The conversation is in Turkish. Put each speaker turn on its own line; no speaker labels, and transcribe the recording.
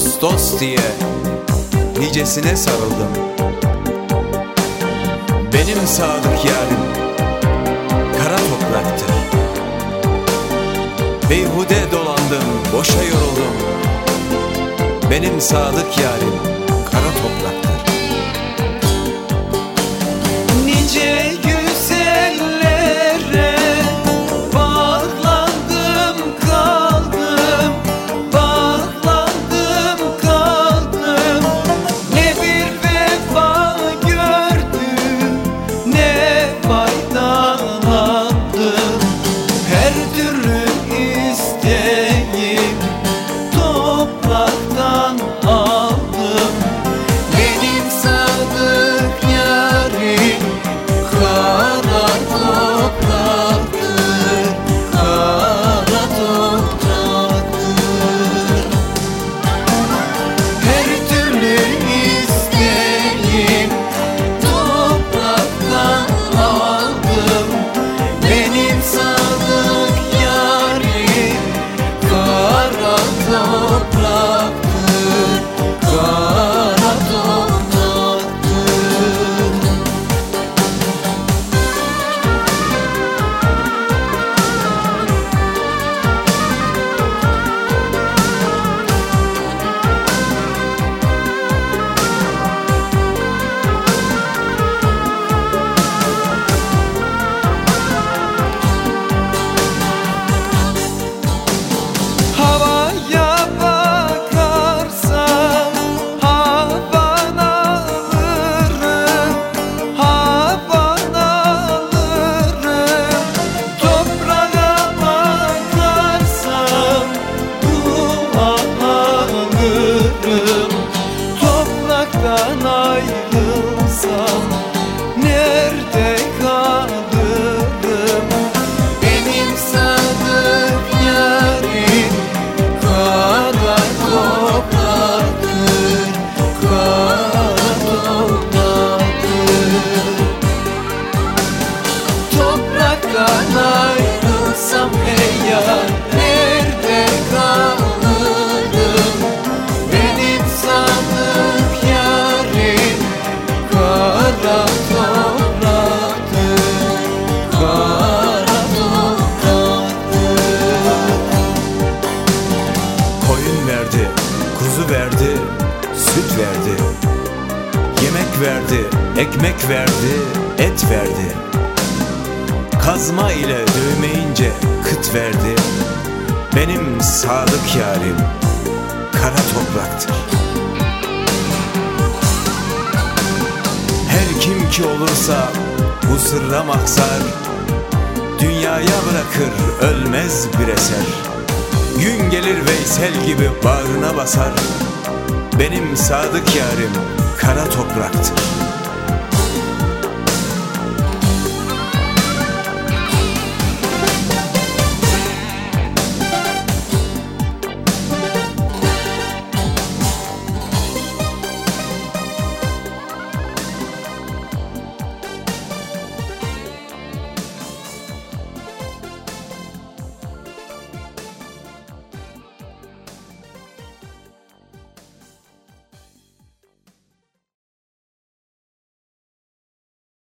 Dost dost diye nicesine sarıldım. Benim sadık yarim kara topraktır Beyhude dolandım, boşa yoruldum. Benim sadık yarim kara topraktır
Topraktan ayrılsam nerede kalırım Benim sadık yarim kara topraktır, kara topraktır. Topraktan ayrılsam eğer nerede
verdi, ekmek verdi, et verdi. Kazma ile dövmeyince kıt verdi. Benim sadık yarim kara topraktır. Her kim ki olursa bu sırra mahzar Dünyaya bırakır ölmez bir eser. Gün gelir Veysel gibi bağrına basar. Benim sadık yarim kara topraktır